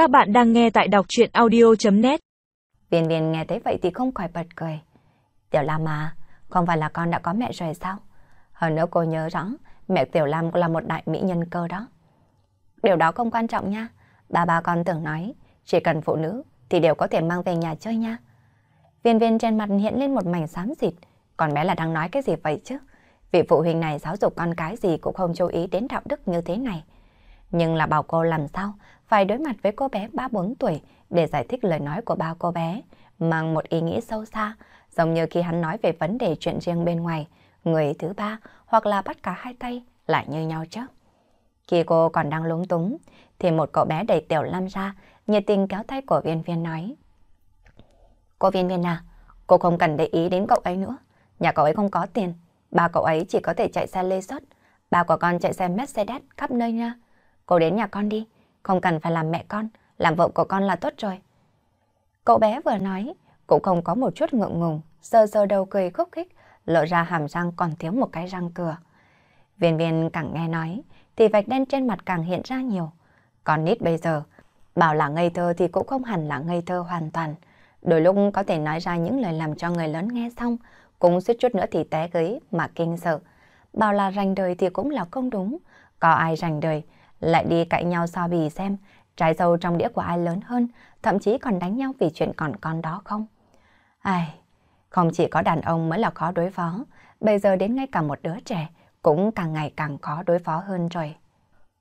Các bạn đang nghe tại đọc chuyện audio.net Viên viên nghe thấy vậy thì không khỏi bật cười. Tiểu Lam à, không phải là con đã có mẹ rồi sao? Hơn nữa cô nhớ rõ, mẹ Tiểu Lam là một đại mỹ nhân cơ đó. Điều đó không quan trọng nha. Ba ba con tưởng nói, chỉ cần phụ nữ thì đều có thể mang về nhà chơi nha. Viên viên trên mặt hiện lên một mảnh xám xịt, còn bé là đang nói cái gì vậy chứ? Vị phụ huynh này giáo dục con cái gì cũng không chú ý đến đạo đức như thế này. Nhưng là bảo cô làm sao phải đối mặt với cô bé 3-4 tuổi để giải thích lời nói của ba cô bé, mang một ý nghĩa sâu xa, giống như khi hắn nói về vấn đề chuyện riêng bên ngoài, người thứ ba hoặc là bắt cả hai tay lại như nhau chứ. Khi cô còn đang lúng túng, thì một cậu bé đầy tiểu lam ra, nhiệt tình kéo tay của viên viên nói. Cô viên viên à, cô không cần để ý đến cậu ấy nữa. Nhà cậu ấy không có tiền, ba cậu ấy chỉ có thể chạy xe lê xuất, ba của con chạy xe Mercedes khắp nơi nha. Cô đến nhà con đi, không cần phải làm mẹ con, làm vợ của con là tốt rồi. Cậu bé vừa nói, cũng không có một chút ngượng ngùng, sơ sơ đầu cười khúc khích, lộ ra hàm răng còn thiếu một cái răng cửa. Viên viên càng nghe nói, thì vạch đen trên mặt càng hiện ra nhiều. Còn nít bây giờ, bảo là ngây thơ thì cũng không hẳn là ngây thơ hoàn toàn. Đôi lúc có thể nói ra những lời làm cho người lớn nghe xong, cũng suýt chút nữa thì té gấy mà kinh sợ. Bảo là rành đời thì cũng là không đúng. Có ai rành đời, lại đi cãi nhau so bì xem trái dâu trong đĩa của ai lớn hơn, thậm chí còn đánh nhau vì chuyện còn con đó không? Ai, không chỉ có đàn ông mới là khó đối phó, bây giờ đến ngay cả một đứa trẻ cũng càng ngày càng khó đối phó hơn rồi.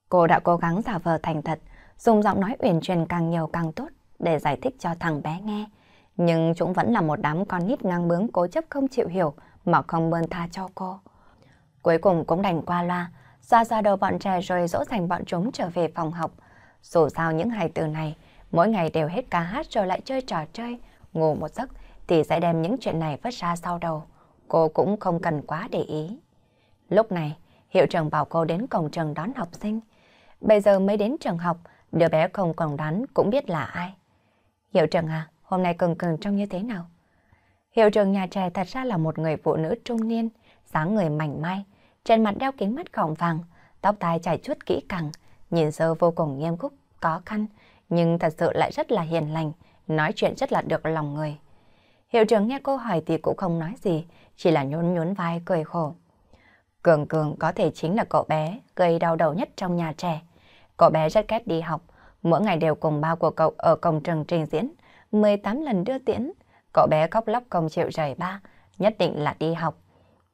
Cô đã cố gắng giả vờ thành thật, dùng giọng nói uyển chuyển càng nhiều càng tốt để giải thích cho thằng bé nghe. Nhưng chúng vẫn là một đám con nít ngang bướng cố chấp không chịu hiểu mà không bơn tha cho cô. Cuối cùng cũng đành qua loa, xoa xoa đầu bọn trẻ rồi dỗ dành bọn chúng trở về phòng học. Dù sao những hài từ này, mỗi ngày đều hết ca hát rồi lại chơi trò chơi, ngủ một giấc thì sẽ đem những chuyện này vứt ra sau đầu. Cô cũng không cần quá để ý. Lúc này, hiệu trưởng bảo cô đến cổng trường đón học sinh. Bây giờ mới đến trường học, đứa bé không còn đoán cũng biết là ai. Hiệu trưởng à, hôm nay cường cường trông như thế nào? Hiệu trưởng nhà trẻ thật ra là một người phụ nữ trung niên, dáng người mảnh mai, trên mặt đeo kính mắt gọng vàng, tóc tai chải chuốt kỹ càng, nhìn sơ vô cùng nghiêm khúc, có khăn, nhưng thật sự lại rất là hiền lành, nói chuyện rất là được lòng người. Hiệu trưởng nghe cô hỏi thì cũng không nói gì, chỉ là nhún nhún vai cười khổ. Cường Cường có thể chính là cậu bé gây đau đầu nhất trong nhà trẻ. Cậu bé rất ghét đi học, mỗi ngày đều cùng ba của cậu ở cổng trường trình diễn, 18 lần đưa tiễn. Cậu bé khóc lóc không chịu rời ba, nhất định là đi học.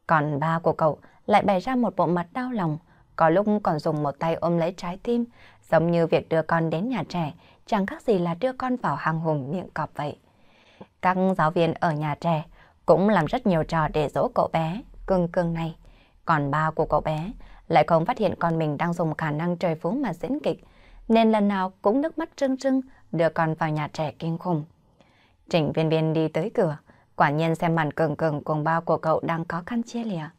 Còn ba của cậu lại bày ra một bộ mặt đau lòng, có lúc còn dùng một tay ôm lấy trái tim, giống như việc đưa con đến nhà trẻ, chẳng khác gì là đưa con vào hàng hùng miệng cọp vậy. Các giáo viên ở nhà trẻ cũng làm rất nhiều trò để dỗ cậu bé, cưng cưng này. Còn ba của cậu bé lại không phát hiện con mình đang dùng khả năng trời phú mà diễn kịch, nên lần nào cũng nước mắt trưng trưng đưa con vào nhà trẻ kinh khủng. Trịnh viên viên đi tới cửa, quả nhiên xem màn cường cường cùng ba của cậu đang có khăn chia lìa.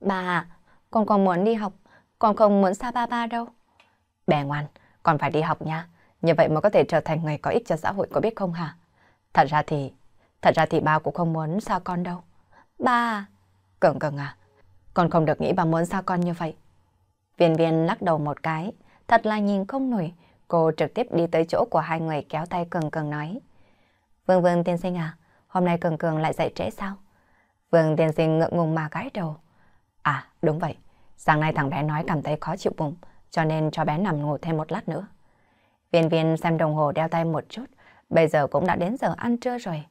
Bà, con còn muốn đi học, con không muốn xa ba ba đâu. Bé ngoan, con phải đi học nha, như vậy mới có thể trở thành người có ích cho xã hội có biết không hả? Thật ra thì, thật ra thì ba cũng không muốn xa con đâu. Ba, cường cường à, con không được nghĩ bà muốn xa con như vậy. Viên viên lắc đầu một cái, thật là nhìn không nổi, cô trực tiếp đi tới chỗ của hai người kéo tay cường cường nói. Vương Vương tiên sinh à, hôm nay cường cường lại dậy trễ sao? Vương tiên sinh ngượng ngùng mà gái đầu. À, đúng vậy. Sáng nay thằng bé nói cảm thấy khó chịu bụng, cho nên cho bé nằm ngủ thêm một lát nữa. Viên viên xem đồng hồ đeo tay một chút, bây giờ cũng đã đến giờ ăn trưa rồi.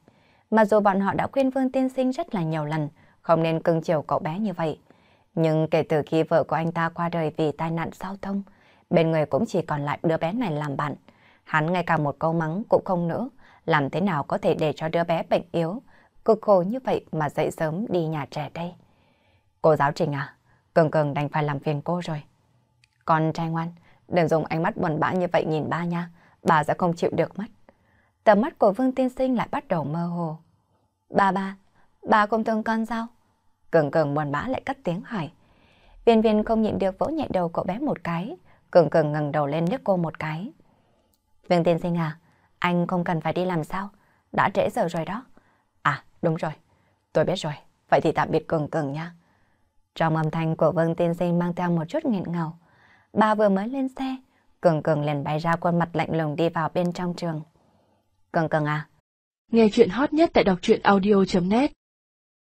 Mặc dù bọn họ đã khuyên Vương Tiên Sinh rất là nhiều lần, không nên cưng chiều cậu bé như vậy. Nhưng kể từ khi vợ của anh ta qua đời vì tai nạn giao thông, bên người cũng chỉ còn lại đứa bé này làm bạn. Hắn ngay cả một câu mắng cũng không nữa, làm thế nào có thể để cho đứa bé bệnh yếu, cực khổ như vậy mà dậy sớm đi nhà trẻ đây. Cô giáo Trình à, Cường Cường đành phải làm phiền cô rồi. Con trai ngoan, đừng dùng ánh mắt buồn bã như vậy nhìn ba nha, bà sẽ không chịu được mất. Tầm mắt của Vương Tiên Sinh lại bắt đầu mơ hồ. Ba ba, ba không thương con sao? Cường Cường buồn bã lại cất tiếng hỏi. Viên viên không nhịn được vỗ nhẹ đầu cậu bé một cái, Cường Cường ngẩng đầu lên nhấc cô một cái. Vương Tiên Sinh à, anh không cần phải đi làm sao? Đã trễ giờ rồi đó. À, đúng rồi. Tôi biết rồi. Vậy thì tạm biệt Cường Cường nha. Trong âm thanh của Vương Tiên Sinh mang theo một chút nghẹn ngào. Bà vừa mới lên xe, Cường Cường liền bày ra khuôn mặt lạnh lùng đi vào bên trong trường. Cường Cường à? Nghe chuyện hot nhất tại đọc truyện audio.net